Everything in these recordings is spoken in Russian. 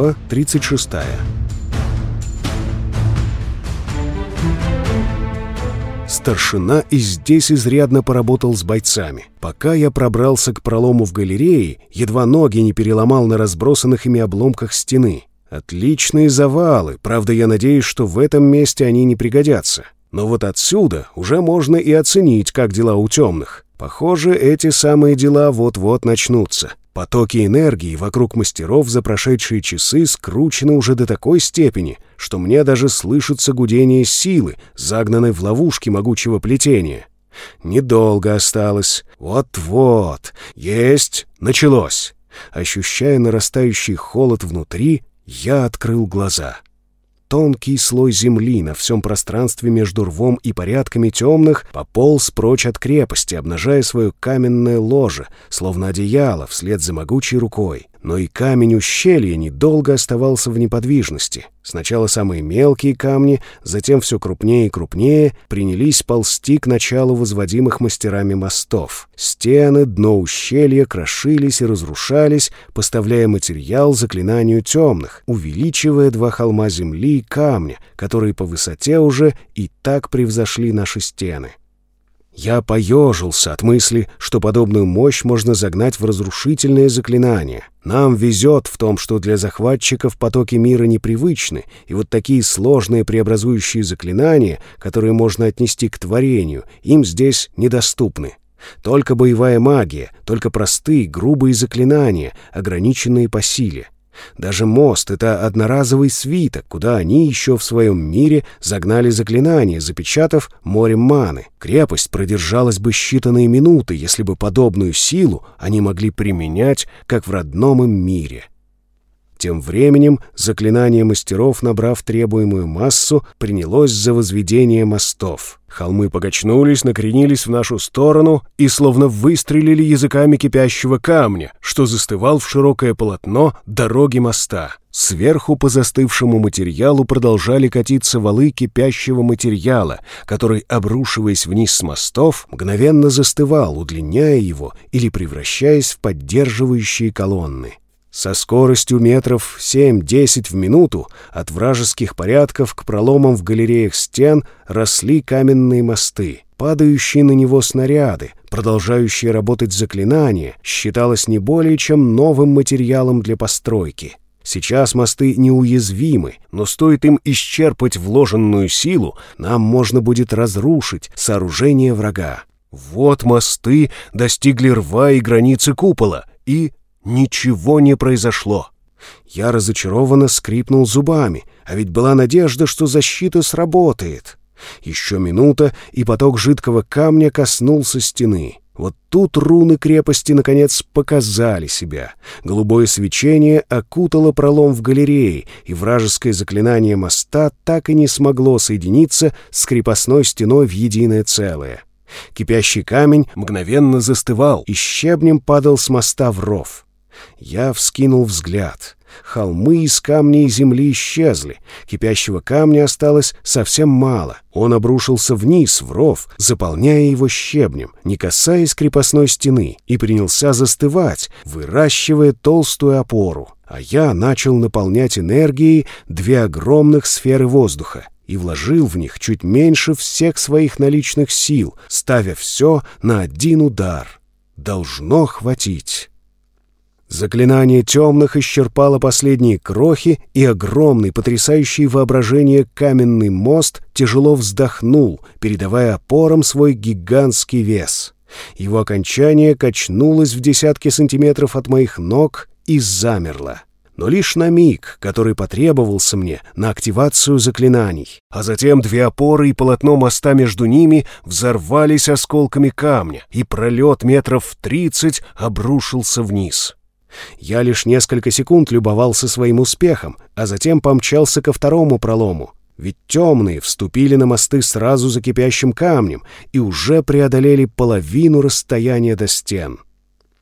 Глава 36 Старшина и здесь изрядно поработал с бойцами. Пока я пробрался к пролому в галерее, едва ноги не переломал на разбросанных ими обломках стены. Отличные завалы, правда, я надеюсь, что в этом месте они не пригодятся. Но вот отсюда уже можно и оценить, как дела у темных. Похоже, эти самые дела вот-вот начнутся. Потоки энергии вокруг мастеров за прошедшие часы скручены уже до такой степени, что мне даже слышится гудение силы, загнанной в ловушки могучего плетения. Недолго осталось. Вот-вот. Есть. Началось. Ощущая нарастающий холод внутри, я открыл глаза. Тонкий слой земли на всем пространстве между рвом и порядками темных пополз прочь от крепости, обнажая свое каменное ложе, словно одеяло, вслед за могучей рукой. Но и камень ущелья недолго оставался в неподвижности. Сначала самые мелкие камни, затем все крупнее и крупнее принялись ползти к началу возводимых мастерами мостов. Стены, дно ущелья крошились и разрушались, поставляя материал заклинанию темных, увеличивая два холма земли и камня, которые по высоте уже и так превзошли наши стены. Я поежился от мысли, что подобную мощь можно загнать в разрушительное заклинание. Нам везет в том, что для захватчиков потоки мира непривычны, и вот такие сложные преобразующие заклинания, которые можно отнести к творению, им здесь недоступны. Только боевая магия, только простые, грубые заклинания, ограниченные по силе. Даже мост — это одноразовый свиток, куда они еще в своем мире загнали заклинание, запечатав морем маны. Крепость продержалась бы считанные минуты, если бы подобную силу они могли применять, как в родном им мире. Тем временем заклинание мастеров, набрав требуемую массу, принялось за возведение мостов. Холмы покачнулись, накренились в нашу сторону и словно выстрелили языками кипящего камня, что застывал в широкое полотно дороги моста. Сверху по застывшему материалу продолжали катиться валы кипящего материала, который, обрушиваясь вниз с мостов, мгновенно застывал, удлиняя его или превращаясь в поддерживающие колонны. Со скоростью метров 7-10 в минуту от вражеских порядков к проломам в галереях стен росли каменные мосты. Падающие на него снаряды, продолжающие работать заклинания, считалось не более чем новым материалом для постройки. Сейчас мосты неуязвимы, но стоит им исчерпать вложенную силу, нам можно будет разрушить сооружение врага. Вот мосты достигли рва и границы купола, и Ничего не произошло. Я разочарованно скрипнул зубами, а ведь была надежда, что защита сработает. Еще минута, и поток жидкого камня коснулся стены. Вот тут руны крепости, наконец, показали себя. Голубое свечение окутало пролом в галерее, и вражеское заклинание моста так и не смогло соединиться с крепостной стеной в единое целое. Кипящий камень мгновенно застывал, и щебнем падал с моста в ров. Я вскинул взгляд. Холмы из камня и земли исчезли. Кипящего камня осталось совсем мало. Он обрушился вниз, в ров, заполняя его щебнем, не касаясь крепостной стены, и принялся застывать, выращивая толстую опору. А я начал наполнять энергией две огромных сферы воздуха и вложил в них чуть меньше всех своих наличных сил, ставя все на один удар. Должно хватить. Заклинание темных исчерпало последние крохи, и огромный, потрясающий воображение каменный мост тяжело вздохнул, передавая опорам свой гигантский вес. Его окончание качнулось в десятки сантиметров от моих ног и замерло. Но лишь на миг, который потребовался мне на активацию заклинаний. А затем две опоры и полотно моста между ними взорвались осколками камня, и пролет метров в тридцать обрушился вниз. Я лишь несколько секунд любовался своим успехом, а затем помчался ко второму пролому. Ведь темные вступили на мосты сразу за кипящим камнем и уже преодолели половину расстояния до стен.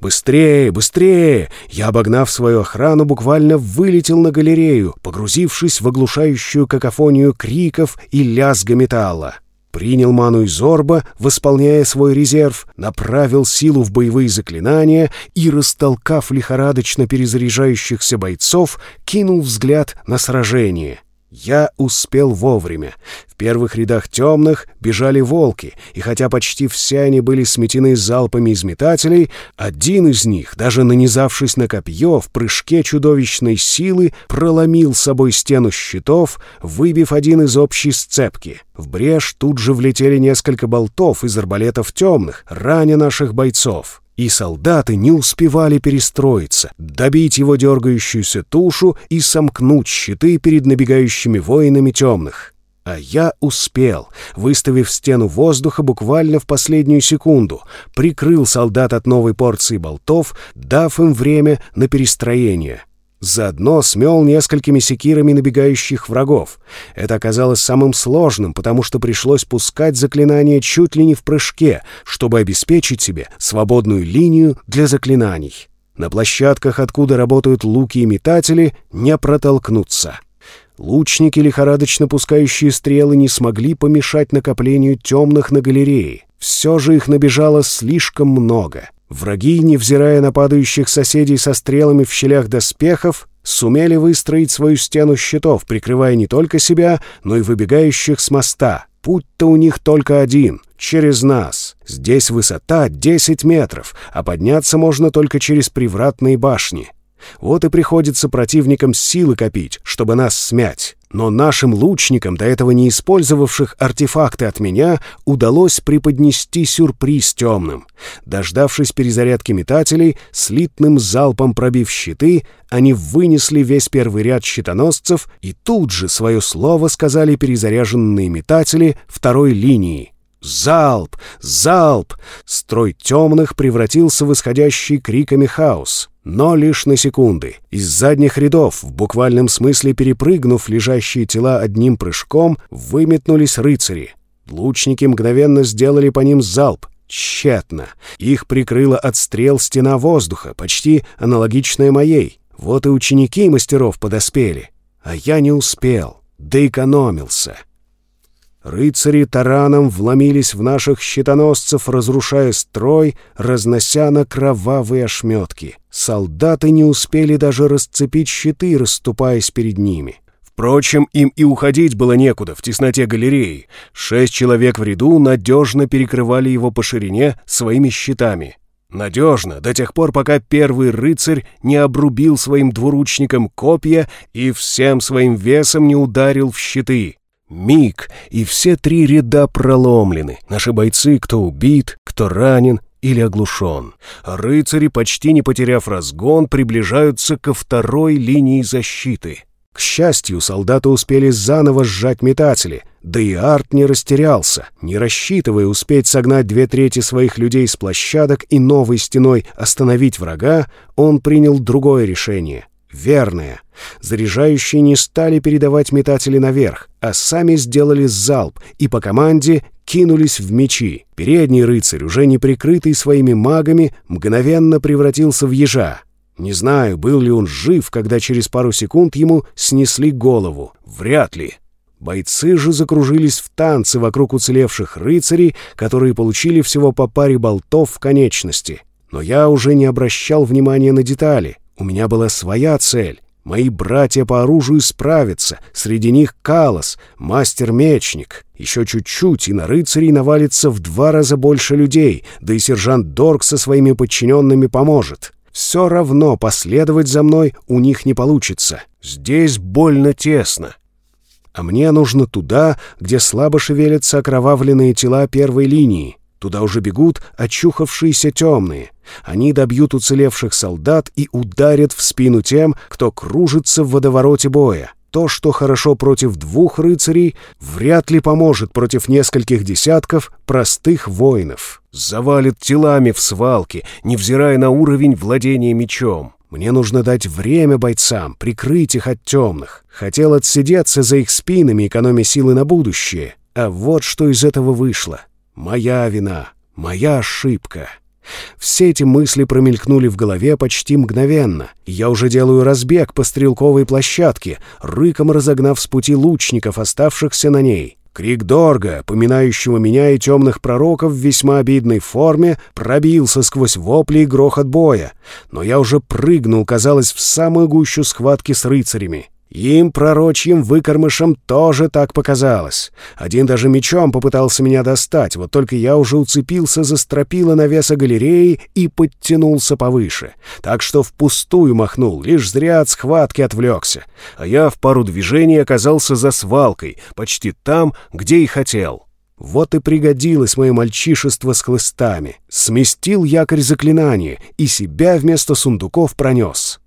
«Быстрее, быстрее!» Я, обогнав свою охрану, буквально вылетел на галерею, погрузившись в оглушающую какофонию криков и лязга металла. Принял ману из орба, восполняя свой резерв, направил силу в боевые заклинания и, растолкав лихорадочно перезаряжающихся бойцов, кинул взгляд на сражение — я успел вовремя. В первых рядах темных бежали волки, и хотя почти все они были сметены залпами из метателей, один из них, даже нанизавшись на копье, в прыжке чудовищной силы проломил собой стену щитов, выбив один из общей сцепки. В брешь тут же влетели несколько болтов из арбалетов темных, раня наших бойцов и солдаты не успевали перестроиться, добить его дергающуюся тушу и сомкнуть щиты перед набегающими воинами темных. А я успел, выставив стену воздуха буквально в последнюю секунду, прикрыл солдат от новой порции болтов, дав им время на перестроение — Заодно смел несколькими секирами набегающих врагов. Это оказалось самым сложным, потому что пришлось пускать заклинания чуть ли не в прыжке, чтобы обеспечить себе свободную линию для заклинаний. На площадках, откуда работают луки и метатели, не протолкнуться. Лучники, лихорадочно пускающие стрелы, не смогли помешать накоплению темных на галерее. Все же их набежало слишком много. Враги, невзирая на падающих соседей со стрелами в щелях доспехов, сумели выстроить свою стену щитов, прикрывая не только себя, но и выбегающих с моста. Путь-то у них только один — через нас. Здесь высота 10 метров, а подняться можно только через привратные башни. Вот и приходится противникам силы копить, чтобы нас смять. Но нашим лучникам, до этого не использовавших артефакты от меня, удалось преподнести сюрприз темным. Дождавшись перезарядки метателей, слитным залпом пробив щиты, они вынесли весь первый ряд щитоносцев и тут же свое слово сказали перезаряженные метатели второй линии. «Залп! Залп!» Строй темных превратился в исходящий криками хаос. Но лишь на секунды. Из задних рядов, в буквальном смысле перепрыгнув лежащие тела одним прыжком, выметнулись рыцари. Лучники мгновенно сделали по ним залп. Тщетно. Их прикрыла от стрел стена воздуха, почти аналогичная моей. Вот и ученики мастеров подоспели. А я не успел, да экономился. Рыцари тараном вломились в наших щитоносцев, разрушая строй, разнося на кровавые ошметки. Солдаты не успели даже расцепить щиты, расступаясь перед ними. Впрочем, им и уходить было некуда в тесноте галереи. Шесть человек в ряду надежно перекрывали его по ширине своими щитами. Надежно, до тех пор, пока первый рыцарь не обрубил своим двуручником копья и всем своим весом не ударил в щиты. Миг, и все три ряда проломлены. Наши бойцы, кто убит, кто ранен или оглушен. рыцари, почти не потеряв разгон, приближаются ко второй линии защиты. К счастью, солдаты успели заново сжать метатели, да и Арт не растерялся. Не рассчитывая успеть согнать две трети своих людей с площадок и новой стеной остановить врага, он принял другое решение верное. Заряжающие не стали передавать метатели наверх, а сами сделали залп и по команде кинулись в мечи. Передний рыцарь, уже не прикрытый своими магами, мгновенно превратился в ежа. Не знаю, был ли он жив, когда через пару секунд ему снесли голову. Вряд ли. Бойцы же закружились в танце вокруг уцелевших рыцарей, которые получили всего по паре болтов в конечности. Но я уже не обращал внимания на детали. У меня была своя цель. Мои братья по оружию справятся. Среди них Калос, мастер-мечник. Еще чуть-чуть, и на рыцарей навалится в два раза больше людей, да и сержант Дорг со своими подчиненными поможет. Все равно последовать за мной у них не получится. Здесь больно тесно. А мне нужно туда, где слабо шевелятся окровавленные тела первой линии. Туда уже бегут очухавшиеся темные. Они добьют уцелевших солдат и ударят в спину тем, кто кружится в водовороте боя. То, что хорошо против двух рыцарей, вряд ли поможет против нескольких десятков простых воинов. Завалит телами в свалке, невзирая на уровень владения мечом. Мне нужно дать время бойцам, прикрыть их от темных. Хотел отсидеться за их спинами, экономя силы на будущее. А вот что из этого вышло. Моя вина, моя ошибка. Все эти мысли промелькнули в голове почти мгновенно. Я уже делаю разбег по стрелковой площадке, рыком разогнав с пути лучников, оставшихся на ней. Крик Дорга, поминающего меня и темных пророков в весьма обидной форме, пробился сквозь вопли и грохот боя, но я уже прыгнул, казалось, в самую гущу схватки с рыцарями. Им, пророчьим выкормышам, тоже так показалось. Один даже мечом попытался меня достать, вот только я уже уцепился за стропила навеса галереи и подтянулся повыше. Так что впустую махнул, лишь зря от схватки отвлекся. А я в пару движений оказался за свалкой, почти там, где и хотел. Вот и пригодилось мое мальчишество с хлыстами. Сместил якорь заклинания и себя вместо сундуков пронес.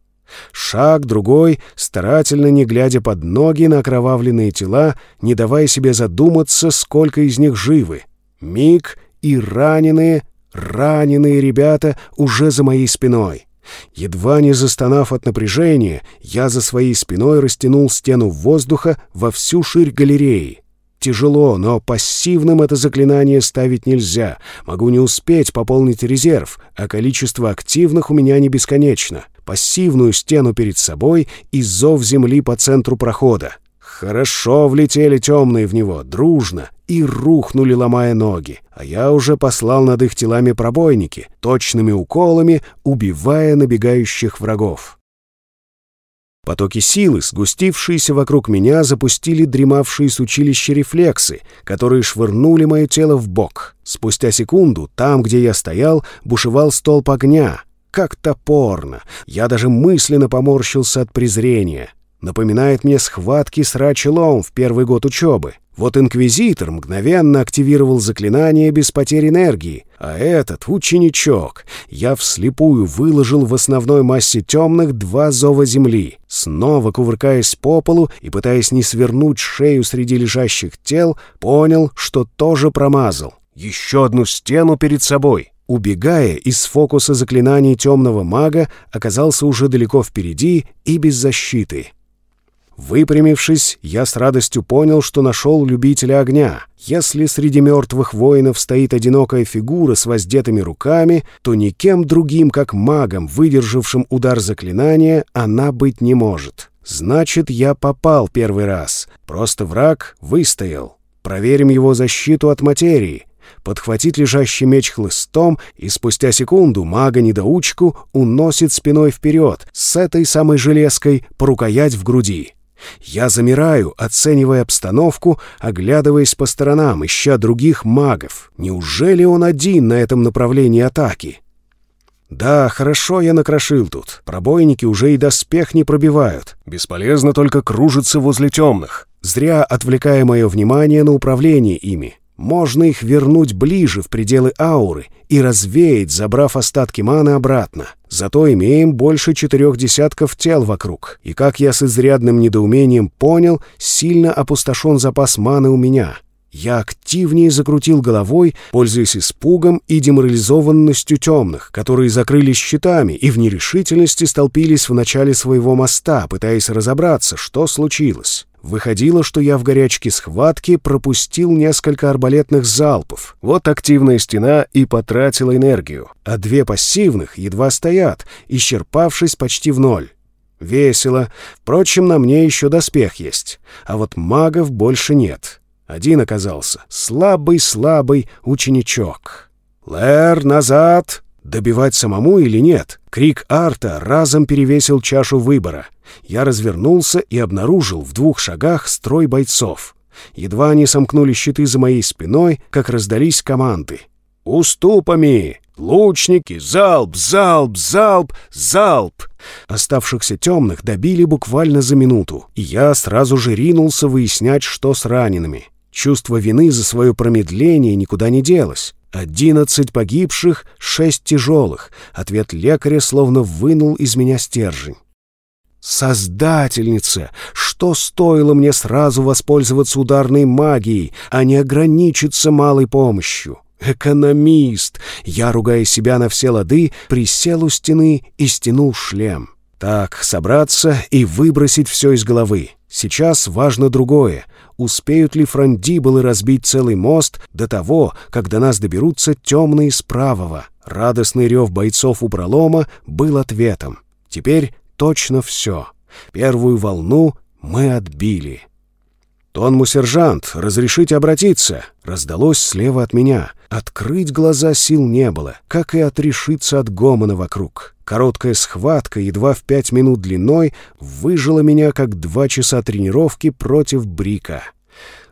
Шаг, другой, старательно не глядя под ноги на окровавленные тела, не давая себе задуматься, сколько из них живы. Миг и раненые, раненые ребята уже за моей спиной. Едва не застонав от напряжения, я за своей спиной растянул стену воздуха во всю ширь галереи. Тяжело, но пассивным это заклинание ставить нельзя. Могу не успеть пополнить резерв, а количество активных у меня не бесконечно пассивную стену перед собой и зов земли по центру прохода. Хорошо влетели темные в него, дружно, и рухнули, ломая ноги. А я уже послал над их телами пробойники, точными уколами, убивая набегающих врагов. Потоки силы, сгустившиеся вокруг меня, запустили дремавшие с училища рефлексы, которые швырнули мое тело в бок. Спустя секунду, там, где я стоял, бушевал столб огня, как топорно. Я даже мысленно поморщился от презрения. Напоминает мне схватки с Рачелом в первый год учебы. Вот инквизитор мгновенно активировал заклинание без потери энергии, а этот, ученичок, я вслепую выложил в основной массе темных два зова земли, снова кувыркаясь по полу и пытаясь не свернуть шею среди лежащих тел, понял, что тоже промазал. Еще одну стену перед собой. Убегая из фокуса заклинаний темного мага, оказался уже далеко впереди и без защиты. Выпрямившись, я с радостью понял, что нашел любителя огня. Если среди мертвых воинов стоит одинокая фигура с воздетыми руками, то никем другим, как магом, выдержавшим удар заклинания, она быть не может. Значит, я попал первый раз. Просто враг выстоял. Проверим его защиту от материи подхватить лежащий меч хлыстом и спустя секунду мага-недоучку уносит спиной вперед с этой самой железкой по рукоять в груди. Я замираю, оценивая обстановку, оглядываясь по сторонам, ища других магов. Неужели он один на этом направлении атаки? Да, хорошо я накрошил тут. Пробойники уже и доспех не пробивают. Бесполезно только кружиться возле темных, зря отвлекая мое внимание на управление ими. Можно их вернуть ближе в пределы ауры и развеять, забрав остатки маны обратно. Зато имеем больше четырех десятков тел вокруг. И, как я с изрядным недоумением понял, сильно опустошен запас маны у меня. Я активнее закрутил головой, пользуясь испугом и деморализованностью темных, которые закрылись щитами и в нерешительности столпились в начале своего моста, пытаясь разобраться, что случилось. Выходило, что я в горячке схватки пропустил несколько арбалетных залпов. Вот активная стена и потратила энергию. А две пассивных едва стоят, исчерпавшись почти в ноль. Весело. Впрочем, на мне еще доспех есть. А вот магов больше нет. Один оказался слабый-слабый ученичок. «Лэр, назад!» Добивать самому или нет? Крик Арта разом перевесил чашу выбора. Я развернулся и обнаружил в двух шагах строй бойцов. Едва они сомкнули щиты за моей спиной, как раздались команды. «Уступами! Лучники! Залп! Залп! Залп! Залп!» Оставшихся темных добили буквально за минуту, и я сразу же ринулся выяснять, что с ранеными. Чувство вины за свое промедление никуда не делось. Одиннадцать погибших, шесть тяжелых. Ответ лекаря словно вынул из меня стержень. Создательница! Что стоило мне сразу воспользоваться ударной магией, а не ограничиться малой помощью? Экономист! Я, ругая себя на все лады, присел у стены и стянул шлем. Так, собраться и выбросить все из головы. Сейчас важно другое. Успеют ли франдибулы разбить целый мост до того, как до нас доберутся темные с правого? Радостный рев бойцов у пролома был ответом. Теперь точно все. Первую волну мы отбили. «Тонму, сержант, разрешите обратиться?» Раздалось слева от меня. Открыть глаза сил не было, как и отрешиться от гомона вокруг. Короткая схватка, едва в пять минут длиной, выжила меня, как два часа тренировки против Брика.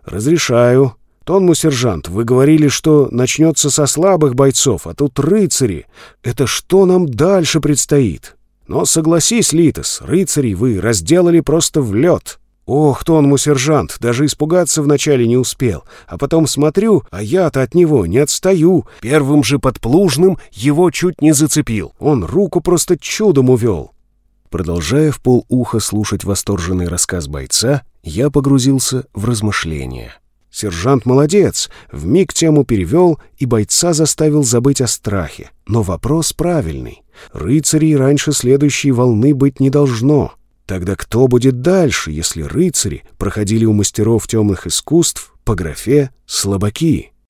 «Разрешаю», «Тонму, сержант, вы говорили, что начнется со слабых бойцов, а тут рыцари. Это что нам дальше предстоит? Но согласись, Литос, рыцарей вы разделали просто в лед». Ох, Тонму, сержант, даже испугаться вначале не успел. А потом смотрю, а я-то от него не отстаю. Первым же подплужным его чуть не зацепил. Он руку просто чудом увел. Продолжая в полуха слушать восторженный рассказ бойца, я погрузился в размышления. Сержант молодец, вмиг тему перевел и бойца заставил забыть о страхе. Но вопрос правильный. Рыцарей раньше следующей волны быть не должно. Тогда кто будет дальше, если рыцари проходили у мастеров темных искусств по графе «слабаки»?